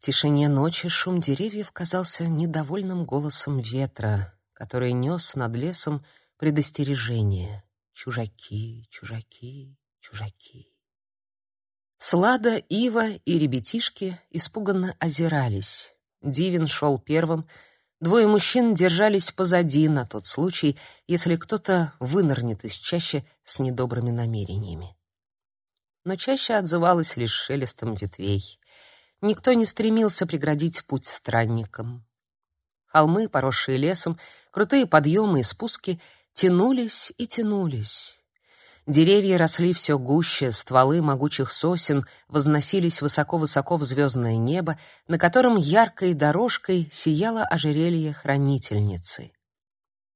В тишине ночи шум деревьев казался недовольным голосом ветра, который нес над лесом предостережение. Чужаки, чужаки, чужаки. Слада, Ива и ребятишки испуганно озирались. Дивин шел первым, двое мужчин держались позади на тот случай, если кто-то вынырнет из чащи с недобрыми намерениями. Но чаще отзывалась лишь шелестом ветвей. Никто не стремился преградить путь странникам. Холмы, поросшие лесом, крутые подъемы и спуски тянулись и тянулись. Деревья росли все гуще, стволы могучих сосен возносились высоко-высоко в звездное небо, на котором яркой дорожкой сияло ожерелье хранительницы.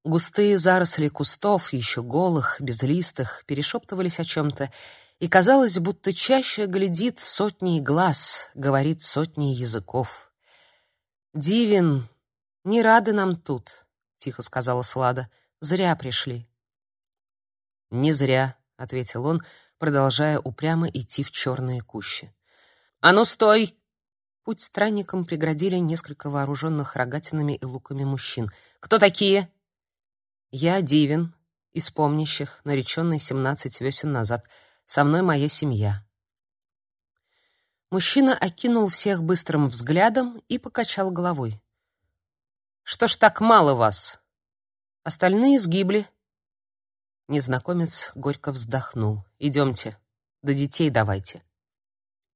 Густые заросли кустов, еще голых, безлистых, перешептывались о чем-то, и казалось, будто чаще глядит сотни глаз, говорит сотни языков. «Дивин, не рады нам тут», — тихо сказала Слада. «Зря пришли». «Не зря», — ответил он, продолжая упрямо идти в черные кущи. «А ну, стой!» Путь странникам преградили несколько вооруженных рогатинами и луками мужчин. «Кто такие?» «Я Дивин, из помнящих, нареченный семнадцать весен назад. Со мной моя семья». Мужчина окинул всех быстрым взглядом и покачал головой. «Что ж так мало вас? Остальные сгибли, Незнакомец горько вздохнул. «Идемте, до детей давайте».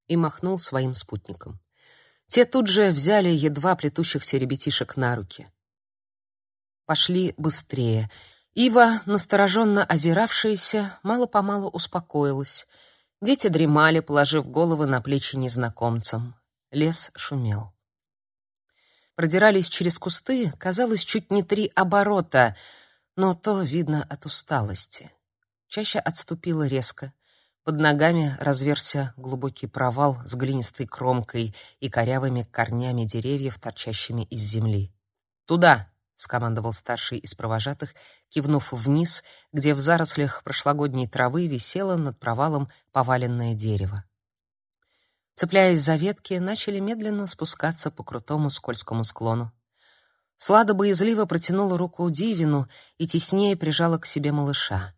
И махнул своим спутникам. Те тут же взяли едва плетущихся ребятишек на руки. Пошли быстрее. Ива, настороженно озиравшаяся, мало-помалу успокоилась. Дети дремали, положив головы на плечи незнакомцам. Лес шумел. Продирались через кусты, казалось, чуть не три оборота — но то видно от усталости. Чаще отступила резко. Под ногами разверся глубокий провал с глинистой кромкой и корявыми корнями деревьев, торчащими из земли. «Туда!» — скомандовал старший из провожатых, кивнув вниз, где в зарослях прошлогодней травы висело над провалом поваленное дерево. Цепляясь за ветки, начали медленно спускаться по крутому скользкому склону. Слада боязливо протянула руку Дивину и теснее прижала к себе малыша.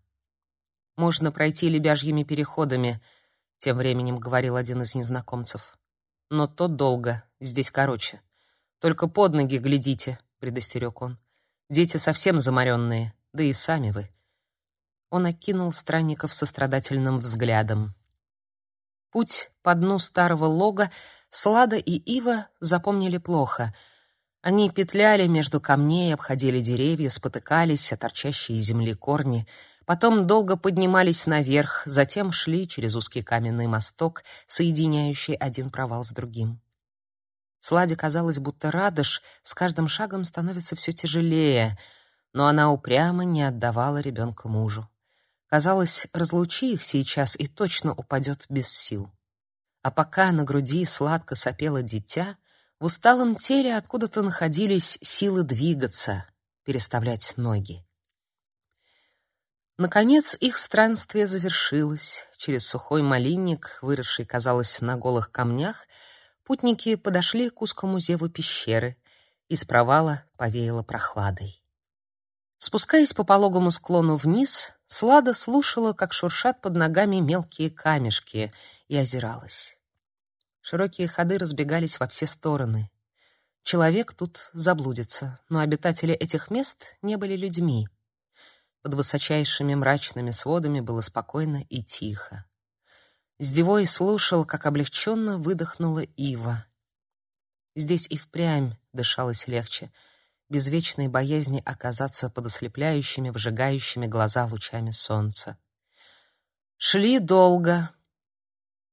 «Можно пройти лебяжьими переходами», — тем временем говорил один из незнакомцев. «Но то долго, здесь короче. Только под ноги глядите», — предостерег он. «Дети совсем заморенные, да и сами вы». Он окинул странников сострадательным взглядом. Путь по дну старого лога Слада и Ива запомнили плохо — они петляли между камней, обходили деревья, спотыкались о торчащие из земли корни, потом долго поднимались наверх, затем шли через узкий каменный мосток, соединяющий один провал с другим. Сладе казалось, будто радыш с каждым шагом становится все тяжелее, но она упрямо не отдавала ребенка мужу. Казалось, разлучи их сейчас и точно упадет без сил. А пока на груди сладко сопело дитя — в усталом теле откуда-то находились силы двигаться, переставлять ноги. Наконец их странствие завершилось. Через сухой малинник, выросший, казалось, на голых камнях, путники подошли к узкому зеву пещеры. Из провала повеяло прохладой. Спускаясь по пологому склону вниз, Слада слушала, как шуршат под ногами мелкие камешки, и озиралась. Широкие ходы разбегались во все стороны. Человек тут заблудится, но обитатели этих мест не были людьми. Под высочайшими мрачными сводами было спокойно и тихо. Сдевой слушал, как облегченно выдохнула Ива. Здесь и впрямь дышалось легче, без вечной боязни оказаться под ослепляющими, выжигающими глаза лучами солнца. Шли долго,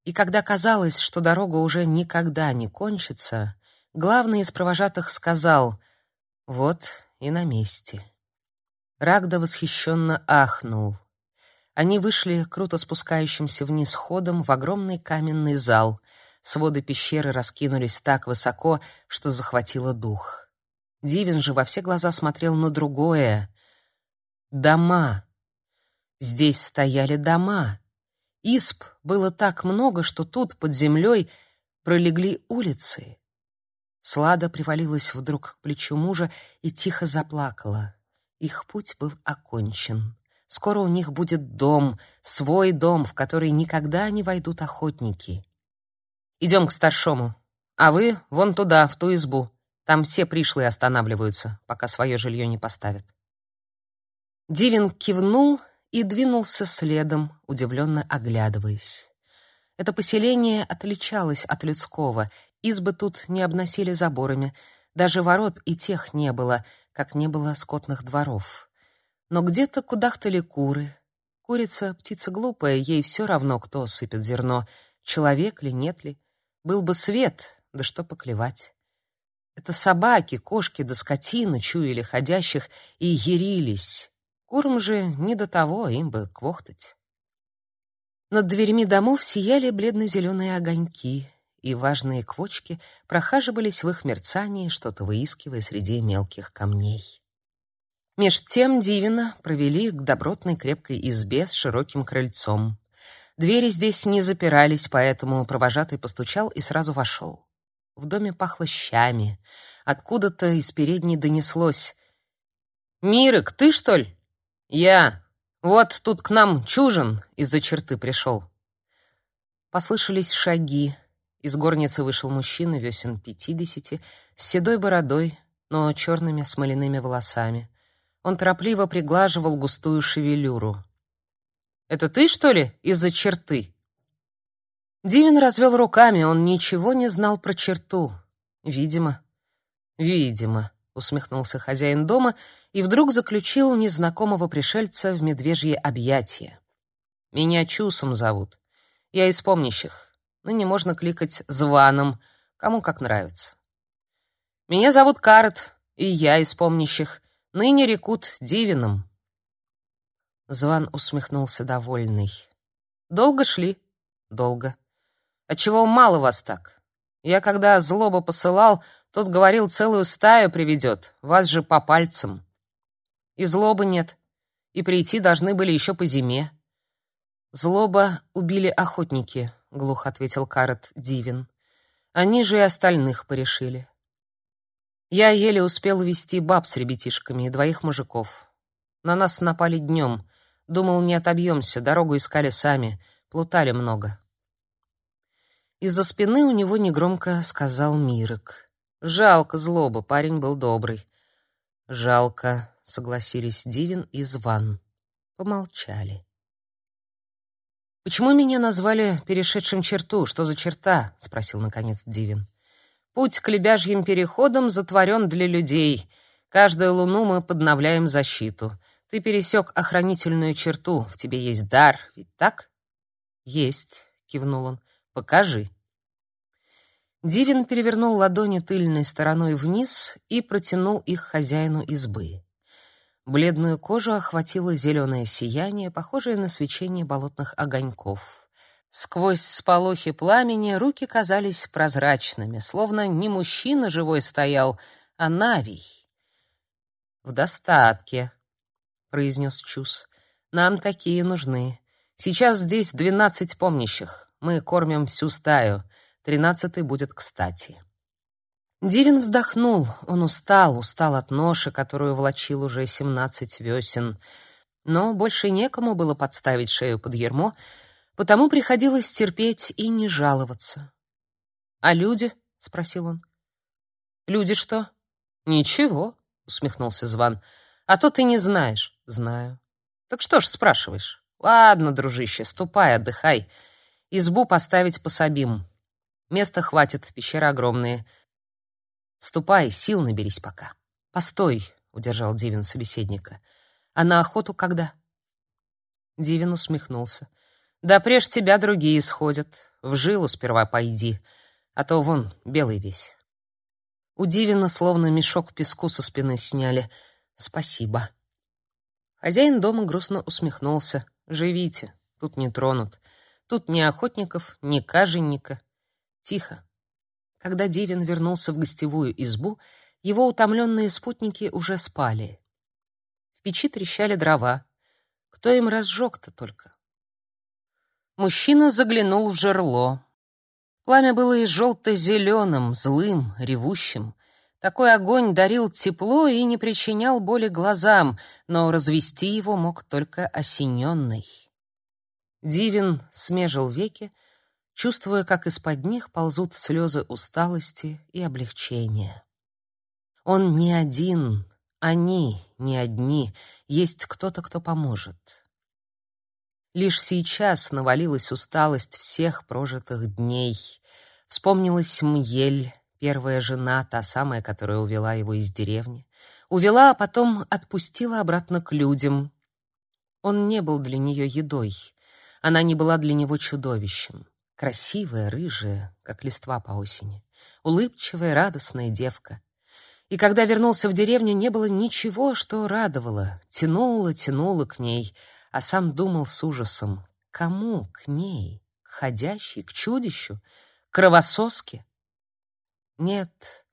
и когда казалось, что дорога уже никогда не кончится, главный из провожатых сказал «Вот и на месте». Рагда восхищенно ахнул. Они вышли круто спускающимся вниз ходом в огромный каменный зал. Своды пещеры раскинулись так высоко, что захватило дух. Дивин же во все глаза смотрел на другое. Дома. Здесь стояли дома. Исп было так много, что тут, под землей, пролегли улицы. Слада привалилась вдруг к плечу мужа и тихо заплакала. Их путь был окончен. Скоро у них будет дом, свой дом, в который никогда не войдут охотники. Идем к старшому. А вы вон туда, в ту избу. Там все пришлые останавливаются, пока свое жилье не поставят. Дивин кивнул и двинулся следом, удивленно оглядываясь. Это поселение отличалось от людского. Избы тут не обносили заборами, даже ворот и тех не было, как не было скотных дворов. Но где-то кудахтали куры. Курица — птица глупая, ей все равно, кто сыпет зерно, человек ли, нет ли. Был бы свет, да что поклевать. Это собаки, кошки да скотина чуяли ходящих и ярились. Курам же не до того, им бы квохтать. Над дверьми домов сияли бледно-зеленые огоньки, и важные квочки прохаживались в их мерцании, что-то выискивая среди мелких камней. Меж тем Дивина провели к добротной крепкой избе с широким крыльцом. Двери здесь не запирались, поэтому провожатый постучал и сразу вошел. В доме пахло щами. Откуда-то из передней донеслось: "Мирик, ты что ли?" «Я. Вот тут к нам Чужин из-за черты пришел». Послышались шаги. Из горницы вышел мужчина весен пятидесяти, с седой бородой, но черными смоляными волосами. Он торопливо приглаживал густую шевелюру. «Это ты, что ли, из-за черты?» Дивин развел руками, он ничего не знал про черту. Видимо. Видимо усмехнулся хозяин дома и вдруг заключил незнакомого пришельца в медвежье объятие. Меня Чусом зовут. Я из помнящих. Ныне можно кликать званым, кому как нравится. Меня зовут Карет, и я из помнящих. Ныне рекут Дивином. Зван усмехнулся довольный. Долго шли? Долго. А чего мало вас так? Я когда злоба посылал, тот говорил, целую стаю приведет, вас же по пальцам. И злобы нет, и прийти должны были еще по зиме. Злоба убили охотники, глухо ответил Карат Дивин. Они же и остальных порешили. Я еле успел увести баб с ребятишками и двоих мужиков. На нас напали днем. Думал, не отобьемся, дорогу искали сами, плутали много. Из-за спины у него негромко сказал Мирок. Жалко злоба, парень был добрый. Жалко, согласились Дивин и Зван. Помолчали. Почему меня назвали перешедшим черту? Что за черта? спросил наконец Дивин. Путь к лебяжьим переходам затворен для людей. Каждую луну мы подновляем защиту. Ты пересек охранительную черту, в тебе есть дар, ведь так? Есть, кивнул он. Покажи. Дивин перевернул ладони тыльной стороной вниз и протянул их хозяину избы. Бледную кожу охватило зеленое сияние, похожее на свечение болотных огоньков. Сквозь сполохи пламени руки казались прозрачными, словно не мужчина живой стоял, а Навий. «В достатке», — произнес Чус. «Нам такие нужны. Сейчас здесь двенадцать помнящих. Мы кормим всю стаю. Тринадцатый будет кстати. Дивин вздохнул. Он устал, устал от ноши, которую влачил уже семнадцать весен. Но больше некому было подставить шею под ермо, потому приходилось терпеть и не жаловаться. «А люди?» — спросил он. «Люди что?» «Ничего», — усмехнулся Зван. «А то ты не знаешь». «Знаю». «Так что ж спрашиваешь?» «Ладно, дружище, ступай, отдыхай. Избу поставить пособим. Места хватит, пещеры огромные. Ступай, сил наберись пока. Постой, удержал Дивин собеседника. А на охоту когда? Дивин усмехнулся. Да прежде тебя другие сходят. В жилу сперва пойди, а то вон белый весь. У Дивина словно мешок песку со спины сняли. Спасибо. Хозяин дома грустно усмехнулся. Живите, тут не тронут. Тут ни охотников, ни каженника, Тихо. Когда Дивин вернулся в гостевую избу, его утомленные спутники уже спали. В печи трещали дрова. Кто им разжег-то только? Мужчина заглянул в жерло. Пламя было и желто-зеленым, злым, ревущим. Такой огонь дарил тепло и не причинял боли глазам, но развести его мог только осененный. Дивин смежил веки, чувствуя, как из-под них ползут слезы усталости и облегчения. Он не один, они не одни, есть кто-то, кто поможет. Лишь сейчас навалилась усталость всех прожитых дней. Вспомнилась Мьель, первая жена, та самая, которая увела его из деревни. Увела, а потом отпустила обратно к людям. Он не был для нее едой. Она не была для него чудовищем. Красивая, рыжая, как листва по осени. Улыбчивая, радостная девка. И когда вернулся в деревню, не было ничего, что радовало. Тянуло, тянуло к ней, а сам думал с ужасом. Кому? К ней? К ходящей? К чудищу? К кровососке? Нет,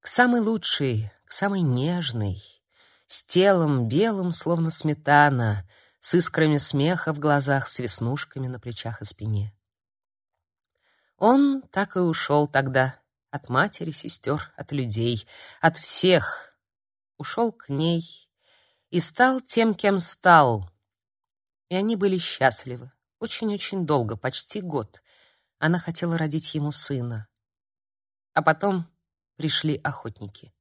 к самой лучшей, к самой нежной, с телом белым, словно сметана, с искрами смеха в глазах, с веснушками на плечах и спине. Он так и ушел тогда от матери, сестер, от людей, от всех. Ушел к ней и стал тем, кем стал. И они были счастливы. Очень-очень долго, почти год. Она хотела родить ему сына. А потом пришли охотники.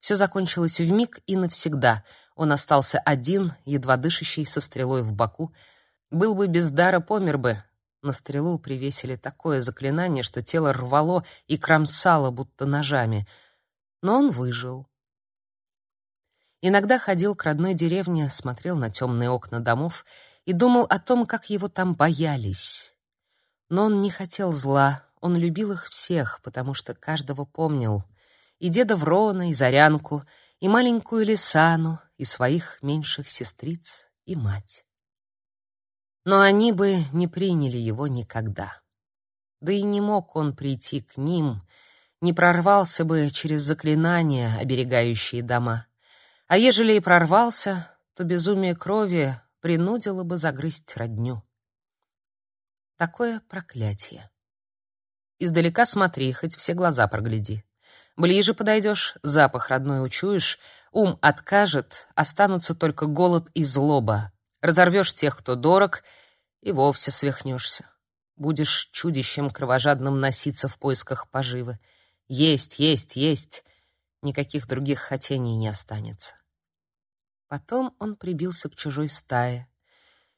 Все закончилось в миг и навсегда. Он остался один, едва дышащий, со стрелой в боку. Был бы без дара, помер бы. На стрелу привесили такое заклинание, что тело рвало и кромсало, будто ножами. Но он выжил. Иногда ходил к родной деревне, смотрел на темные окна домов и думал о том, как его там боялись. Но он не хотел зла, он любил их всех, потому что каждого помнил. И деда Врона, и Зарянку, и маленькую Лисану, и своих меньших сестриц, и мать. Но они бы не приняли его никогда. Да и не мог он прийти к ним, не прорвался бы через заклинания, оберегающие дома. А ежели и прорвался, то безумие крови принудило бы загрызть родню. Такое проклятие. Издалека смотри, хоть все глаза прогляди. Ближе подойдешь, запах родной учуешь, ум откажет, останутся только голод и злоба. Разорвешь тех, кто дорог, и вовсе свихнешься. Будешь чудищем кровожадным носиться в поисках поживы. Есть, есть, есть. Никаких других хотений не останется. Потом он прибился к чужой стае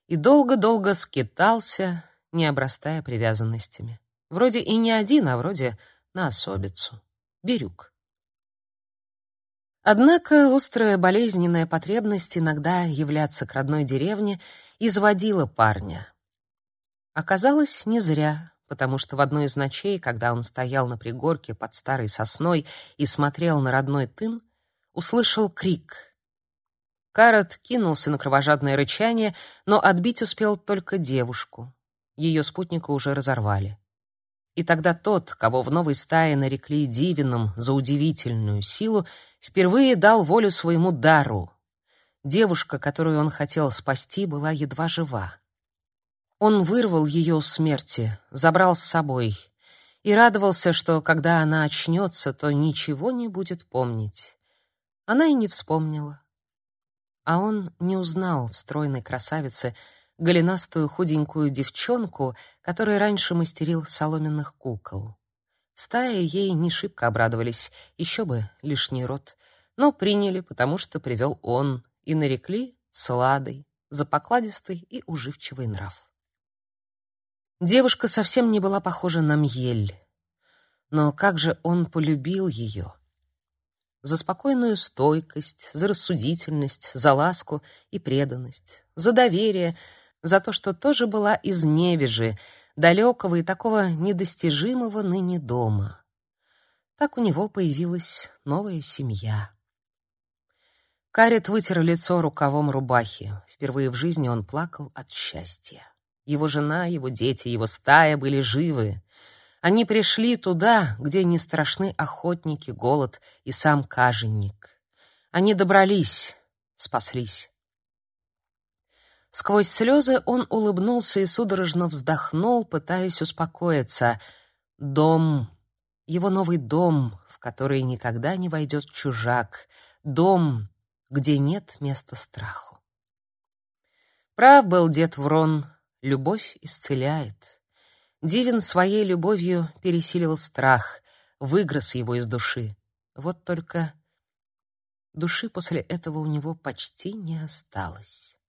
и долго-долго скитался, не обрастая привязанностями. Вроде и не один, а вроде на особицу. Бирюк. Однако острая болезненная потребность иногда являться к родной деревне изводила парня. Оказалось, не зря, потому что в одной из ночей, когда он стоял на пригорке под старой сосной и смотрел на родной тын, услышал крик. Карат кинулся на кровожадное рычание, но отбить успел только девушку. Ее спутника уже разорвали. И тогда тот, кого в новой стае нарекли Дивином за удивительную силу, впервые дал волю своему дару. Девушка, которую он хотел спасти, была едва жива. Он вырвал ее у смерти, забрал с собой и радовался, что когда она очнется, то ничего не будет помнить. Она и не вспомнила. А он не узнал в стройной красавице, голенастую худенькую девчонку, которая раньше мастерил соломенных кукол. В стае ей не шибко обрадовались, еще бы лишний род, но приняли, потому что привел он, и нарекли Сладой за покладистый и уживчивый нрав. Девушка совсем не была похожа на Мьель, но как же он полюбил ее! За спокойную стойкость, за рассудительность, за ласку и преданность, за доверие — за то, что тоже была из Невежи, далекого и такого недостижимого ныне дома. Так у него появилась новая семья. Карет вытер лицо рукавом рубахи. Впервые в жизни он плакал от счастья. Его жена, его дети, его стая были живы. Они пришли туда, где не страшны охотники, голод и сам каженник. Они добрались, спаслись. Сквозь слезы он улыбнулся и судорожно вздохнул, пытаясь успокоиться. Дом, его новый дом, в который никогда не войдет чужак, дом, где нет места страху. Прав был дед Врон, любовь исцеляет. Дивен своей любовью пересилил страх, выгрыз его из души. Вот только души после этого у него почти не осталось.